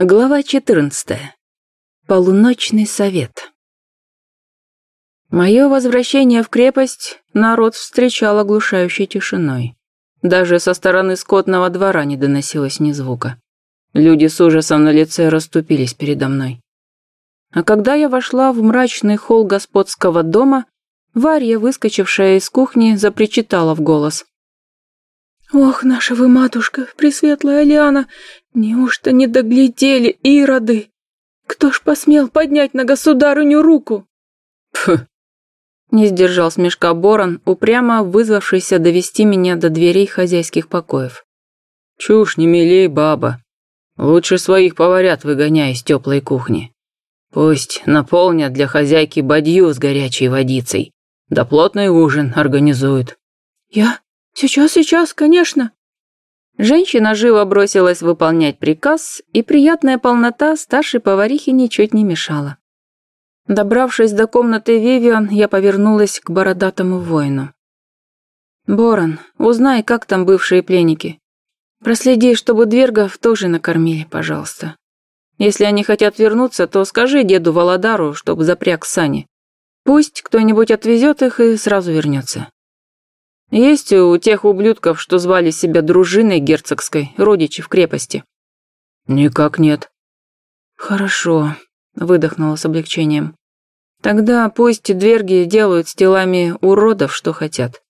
Глава 14. Полуночный совет. Мое возвращение в крепость народ встречал оглушающей тишиной. Даже со стороны скотного двора не доносилось ни звука. Люди с ужасом на лице расступились передо мной. А когда я вошла в мрачный холл господского дома, Варья, выскочившая из кухни, запричитала в голос. «Ох, наша вы матушка, пресветлая Лиана, неужто не доглядели ироды? Кто ж посмел поднять на государыню руку?» «Пф!» Не сдержал смешка Борон, упрямо вызвавшийся довести меня до дверей хозяйских покоев. «Чушь не милей, баба. Лучше своих поварят выгоняй из теплой кухни. Пусть наполнят для хозяйки бадью с горячей водицей, да плотный ужин организуют». «Я? Сейчас, сейчас, конечно!» Женщина живо бросилась выполнять приказ, и приятная полнота старшей поварихи ничуть не мешала. Добравшись до комнаты Вивиан, я повернулась к бородатому воину. «Борон, узнай, как там бывшие пленники. Проследи, чтобы двергов тоже накормили, пожалуйста. Если они хотят вернуться, то скажи деду Володару, чтоб запряг сани. Пусть кто-нибудь отвезет их и сразу вернется. Есть у тех ублюдков, что звали себя дружиной герцогской, родичи в крепости?» «Никак нет». «Хорошо», — выдохнула с облегчением. «Тогда пусть дверги делают с телами уродов, что хотят.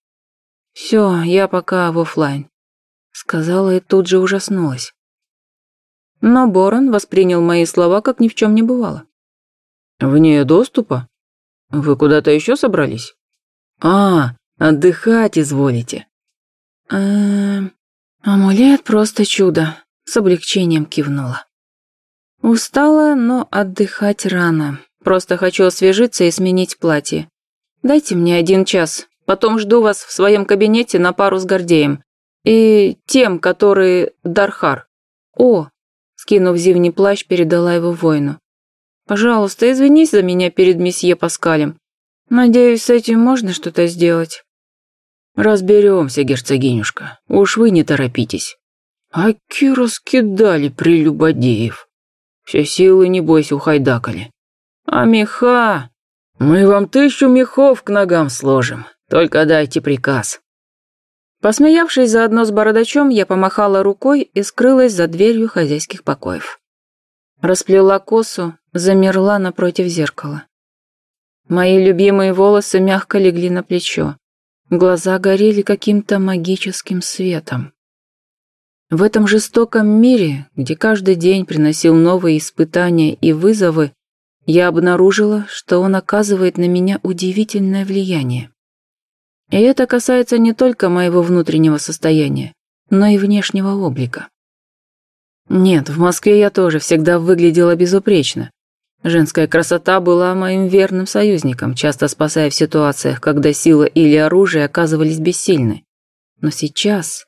Все, я пока в офлайн», — сказала и тут же ужаснулась. Но Борон воспринял мои слова, как ни в чем не бывало. «Вне доступа? Вы куда-то еще собрались?» «А, Отдыхать изволите. Эм, амулет просто чудо, с облегчением кивнула. Устала, но отдыхать рано. Просто хочу освежиться и сменить платье. Дайте мне один час, потом жду вас в своем кабинете на пару с Гордеем. И тем, который Дархар. О, скинув зимний плащ, передала его воину. Пожалуйста, извинись за меня перед месье Паскалем. Надеюсь, с этим можно что-то сделать. «Разберемся, герцогинюшка, уж вы не торопитесь». Аки раскидали прелюбодеев. Все силы, небось, ухайдакали. А меха... Мы вам тысячу мехов к ногам сложим, только дайте приказ. Посмеявшись заодно с бородачом, я помахала рукой и скрылась за дверью хозяйских покоев. Расплела косу, замерла напротив зеркала. Мои любимые волосы мягко легли на плечо. Глаза горели каким-то магическим светом. В этом жестоком мире, где каждый день приносил новые испытания и вызовы, я обнаружила, что он оказывает на меня удивительное влияние. И это касается не только моего внутреннего состояния, но и внешнего облика. Нет, в Москве я тоже всегда выглядела безупречно, Женская красота была моим верным союзником, часто спасая в ситуациях, когда сила или оружие оказывались бессильны. Но сейчас,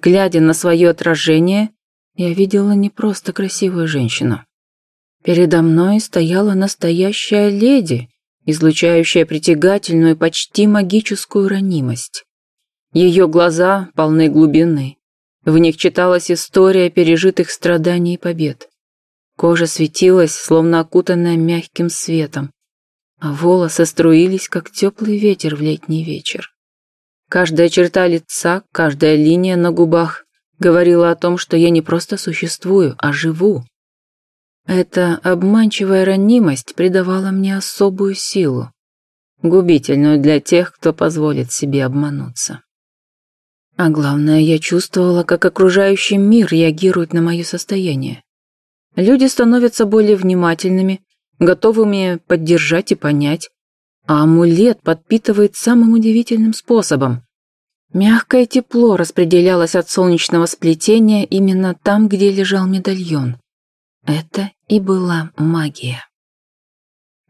глядя на свое отражение, я видела не просто красивую женщину. Передо мной стояла настоящая леди, излучающая притягательную, почти магическую ранимость. Ее глаза полны глубины. В них читалась история пережитых страданий и побед. Кожа светилась, словно окутанная мягким светом, а волосы струились, как теплый ветер в летний вечер. Каждая черта лица, каждая линия на губах говорила о том, что я не просто существую, а живу. Эта обманчивая ранимость придавала мне особую силу, губительную для тех, кто позволит себе обмануться. А главное, я чувствовала, как окружающий мир реагирует на мое состояние. Люди становятся более внимательными, готовыми поддержать и понять. А амулет подпитывает самым удивительным способом. Мягкое тепло распределялось от солнечного сплетения именно там, где лежал медальон. Это и была магия.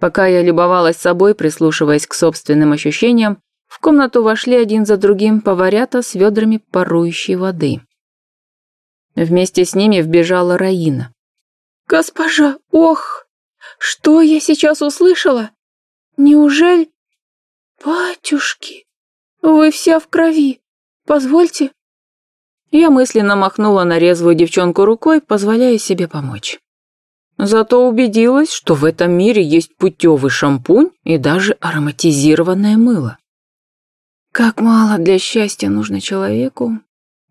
Пока я любовалась собой, прислушиваясь к собственным ощущениям, в комнату вошли один за другим поварята с ведрами парующей воды. Вместе с ними вбежала Раина. «Госпожа, ох! Что я сейчас услышала? Неужели...» «Батюшки, вы вся в крови. Позвольте...» Я мысленно махнула на резвую девчонку рукой, позволяя себе помочь. Зато убедилась, что в этом мире есть путевый шампунь и даже ароматизированное мыло. Как мало для счастья нужно человеку.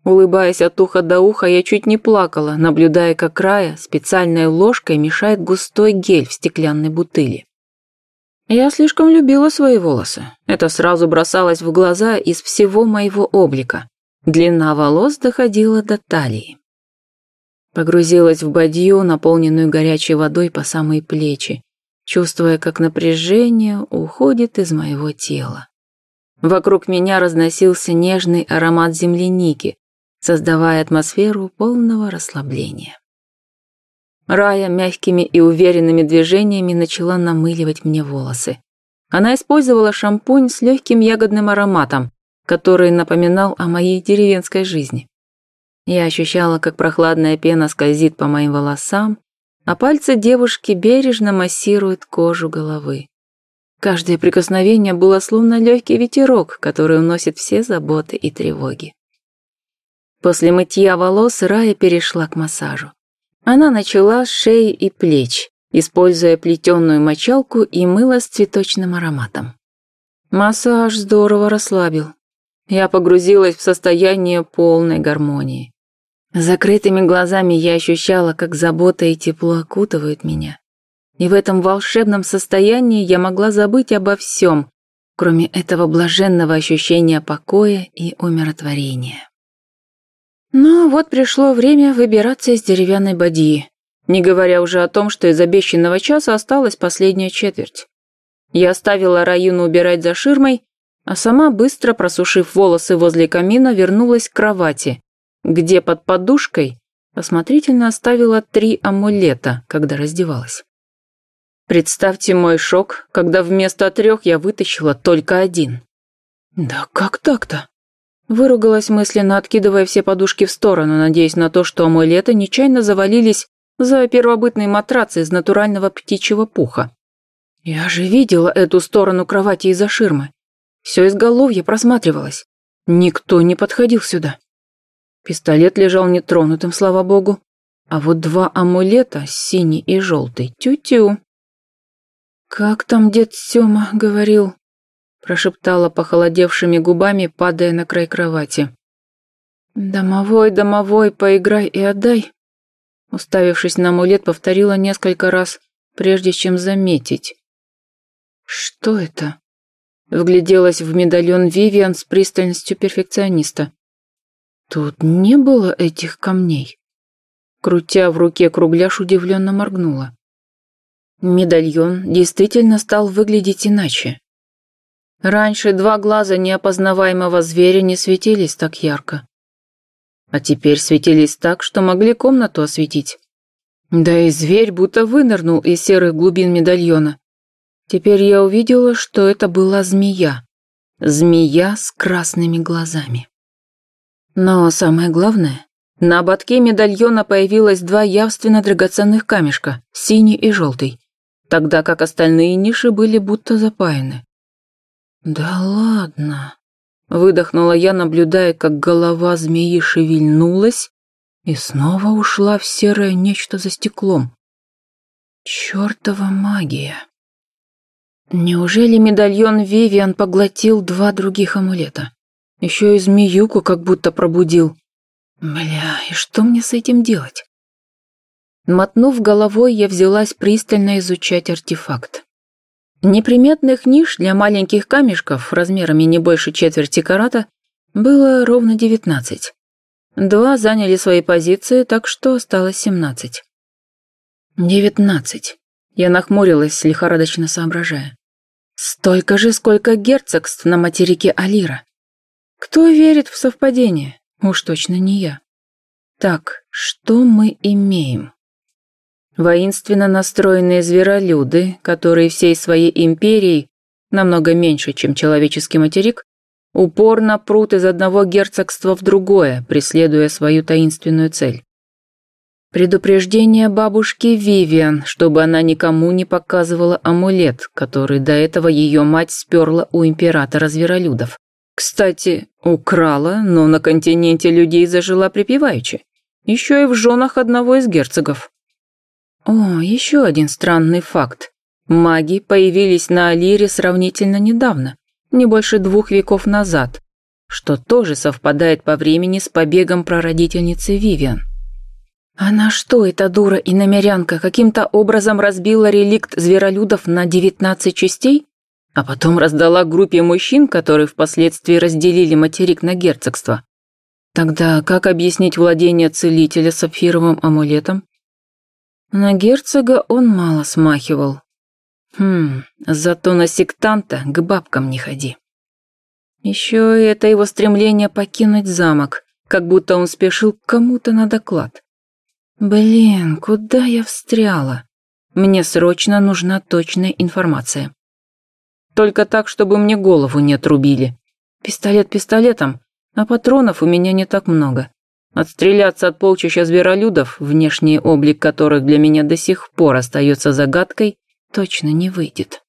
Улыбаясь от уха до уха, я чуть не плакала, наблюдая, как Рая специальной ложкой мешает густой гель в стеклянной бутыли. Я слишком любила свои волосы. Это сразу бросалось в глаза из всего моего облика. Длина волос доходила до талии. Погрузилась в бадью, наполненную горячей водой по самые плечи, чувствуя, как напряжение уходит из моего тела. Вокруг меня разносился нежный аромат земляники, создавая атмосферу полного расслабления. Рая мягкими и уверенными движениями начала намыливать мне волосы. Она использовала шампунь с легким ягодным ароматом, который напоминал о моей деревенской жизни. Я ощущала, как прохладная пена скользит по моим волосам, а пальцы девушки бережно массируют кожу головы. Каждое прикосновение было словно легкий ветерок, который уносит все заботы и тревоги. После мытья волос Рая перешла к массажу. Она начала с шеи и плеч, используя плетеную мочалку и мыло с цветочным ароматом. Массаж здорово расслабил. Я погрузилась в состояние полной гармонии. Закрытыми глазами я ощущала, как забота и тепло окутывают меня. И в этом волшебном состоянии я могла забыть обо всем, кроме этого блаженного ощущения покоя и умиротворения. Но вот пришло время выбираться из деревянной бадьи, не говоря уже о том, что из обещанного часа осталась последняя четверть. Я оставила Раюну убирать за ширмой, а сама, быстро просушив волосы возле камина, вернулась к кровати, где под подушкой осмотрительно оставила три амулета, когда раздевалась. Представьте мой шок, когда вместо трех я вытащила только один. Да как так-то? Выругалась мысленно, откидывая все подушки в сторону, надеясь на то, что амулеты нечаянно завалились за первобытные матрацы из натурального птичьего пуха. Я же видела эту сторону кровати из-за ширмы. Все изголовье просматривалось. Никто не подходил сюда. Пистолет лежал нетронутым, слава богу. А вот два амулета, синий и желтый, тю-тю. «Как там дед Сёма говорил?» Прошептала похолодевшими губами, падая на край кровати. «Домовой, домовой, поиграй и отдай!» Уставившись на амулет, повторила несколько раз, прежде чем заметить. «Что это?» Вгляделась в медальон Вивиан с пристальностью перфекциониста. Тут не было этих камней. Крутя в руке кругляш, удивленно моргнула. Медальон действительно стал выглядеть иначе. Раньше два глаза неопознаваемого зверя не светились так ярко. А теперь светились так, что могли комнату осветить. Да и зверь будто вынырнул из серых глубин медальона. Теперь я увидела, что это была змея. Змея с красными глазами. Но самое главное, на ободке медальона появилось два явственно драгоценных камешка, синий и желтый, тогда как остальные ниши были будто запаяны. «Да ладно!» — выдохнула я, наблюдая, как голова змеи шевельнулась и снова ушла в серое нечто за стеклом. Чёртова магия! Неужели медальон Вивиан поглотил два других амулета? Еще и змеюку как будто пробудил. Бля, и что мне с этим делать? Мотнув головой, я взялась пристально изучать артефакт. Неприметных ниш для маленьких камешков размерами не больше четверти карата было ровно девятнадцать. Два заняли свои позиции, так что осталось семнадцать. Девятнадцать. Я нахмурилась, лихорадочно соображая. Столько же, сколько герцогств на материке Алира. Кто верит в совпадение? Уж точно не я. Так, что мы имеем? Воинственно настроенные зверолюды, которые всей своей империей, намного меньше, чем человеческий материк, упорно прут из одного герцогства в другое, преследуя свою таинственную цель. Предупреждение бабушки Вивиан, чтобы она никому не показывала амулет, который до этого ее мать сперла у императора зверолюдов. Кстати, украла, но на континенте людей зажила припеваючи. Еще и в женах одного из герцогов. О, еще один странный факт. Маги появились на Алире сравнительно недавно, не больше двух веков назад, что тоже совпадает по времени с побегом прародительницы Вивиан. Она что, эта дура и намерянка, каким-то образом разбила реликт зверолюдов на 19 частей? А потом раздала группе мужчин, которые впоследствии разделили материк на герцогство. Тогда как объяснить владение целителя сапфировым амулетом? На герцога он мало смахивал. Хм, зато на сектанта к бабкам не ходи. Еще это его стремление покинуть замок, как будто он спешил к кому-то на доклад. Блин, куда я встряла? Мне срочно нужна точная информация. Только так, чтобы мне голову не отрубили. Пистолет пистолетом, а патронов у меня не так много. Отстреляться от полчища зверолюдов, внешний облик которых для меня до сих пор остается загадкой, точно не выйдет.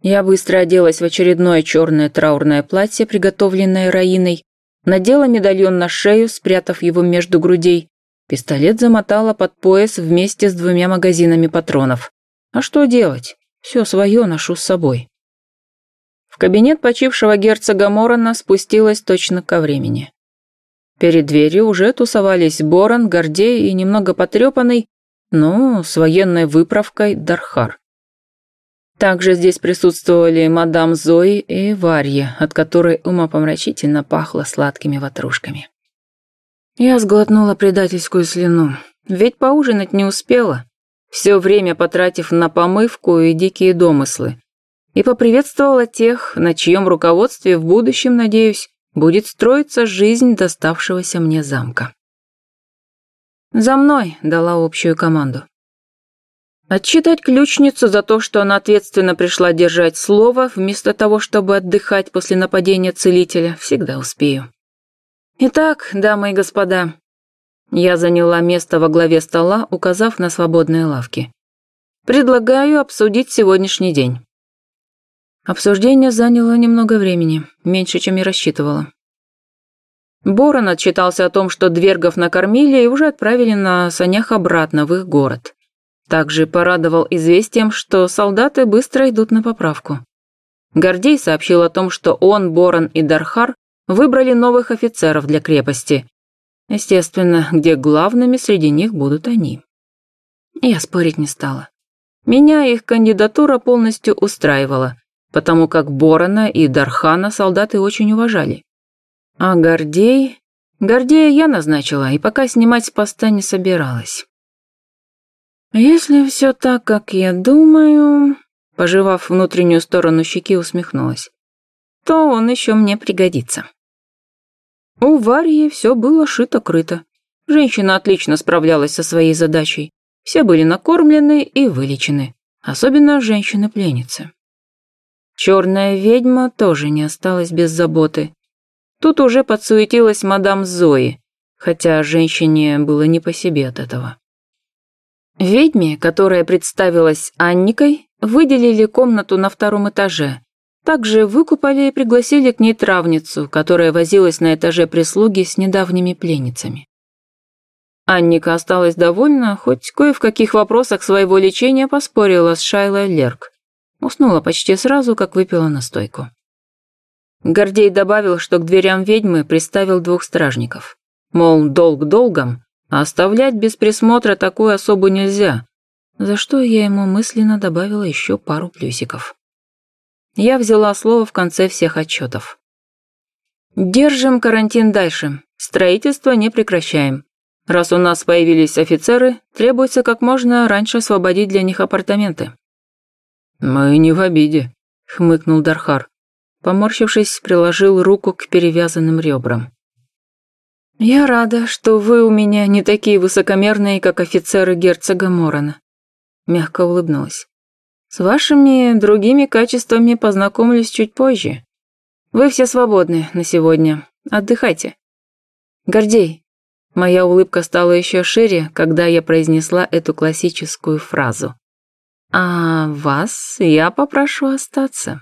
Я быстро оделась в очередное черное траурное платье, приготовленное Раиной, надела медальон на шею, спрятав его между грудей, пистолет замотала под пояс вместе с двумя магазинами патронов. А что делать? Все свое ношу с собой. В кабинет почившего герцога Морона спустилась точно ко времени. Перед дверью уже тусовались Борон, Гордей и немного потрепанный, но с военной выправкой Дархар. Также здесь присутствовали мадам Зои и Варья, от которой умопомрачительно пахло сладкими ватрушками. Я сглотнула предательскую слюну, ведь поужинать не успела, все время потратив на помывку и дикие домыслы, и поприветствовала тех, на чьем руководстве в будущем, надеюсь, будет строиться жизнь доставшегося мне замка. «За мной!» – дала общую команду. Отчитать ключницу за то, что она ответственно пришла держать слово, вместо того, чтобы отдыхать после нападения целителя, всегда успею. Итак, дамы и господа, я заняла место во главе стола, указав на свободные лавки. Предлагаю обсудить сегодняшний день. Обсуждение заняло немного времени, меньше, чем я рассчитывала. Борон отчитался о том, что двергов накормили и уже отправили на санях обратно в их город. Также порадовал известием, что солдаты быстро идут на поправку. Гордей сообщил о том, что он, Борон и Дархар выбрали новых офицеров для крепости. Естественно, где главными среди них будут они. Я спорить не стала. Меня их кандидатура полностью устраивала, потому как Борона и Дархана солдаты очень уважали. А Гордей... Гордея я назначила, и пока снимать с поста не собиралась. «Если все так, как я думаю...» Пожевав внутреннюю сторону щеки, усмехнулась. «То он еще мне пригодится». У Варьи все было шито-крыто. Женщина отлично справлялась со своей задачей. Все были накормлены и вылечены. Особенно женщины-пленницы. Черная ведьма тоже не осталась без заботы. Тут уже подсуетилась мадам Зои, хотя женщине было не по себе от этого. Ведьме, которая представилась Анникой, выделили комнату на втором этаже. Также выкупали и пригласили к ней травницу, которая возилась на этаже прислуги с недавними пленницами. Анника осталась довольна, хоть кое в каких вопросах своего лечения поспорила с Шайлой Лерк. Уснула почти сразу, как выпила настойку. Гордей добавил, что к дверям ведьмы приставил двух стражников. Мол, долг долгом, а оставлять без присмотра такую особу нельзя, за что я ему мысленно добавила еще пару плюсиков. Я взяла слово в конце всех отчетов. Держим карантин дальше, строительство не прекращаем. Раз у нас появились офицеры, требуется как можно раньше освободить для них апартаменты. «Мы не в обиде», — хмыкнул Дархар. Поморщившись, приложил руку к перевязанным ребрам. «Я рада, что вы у меня не такие высокомерные, как офицеры герцога Морона», — мягко улыбнулась. «С вашими другими качествами познакомлюсь чуть позже. Вы все свободны на сегодня. Отдыхайте». «Гордей». Моя улыбка стала еще шире, когда я произнесла эту классическую фразу. А вас я попрошу остаться.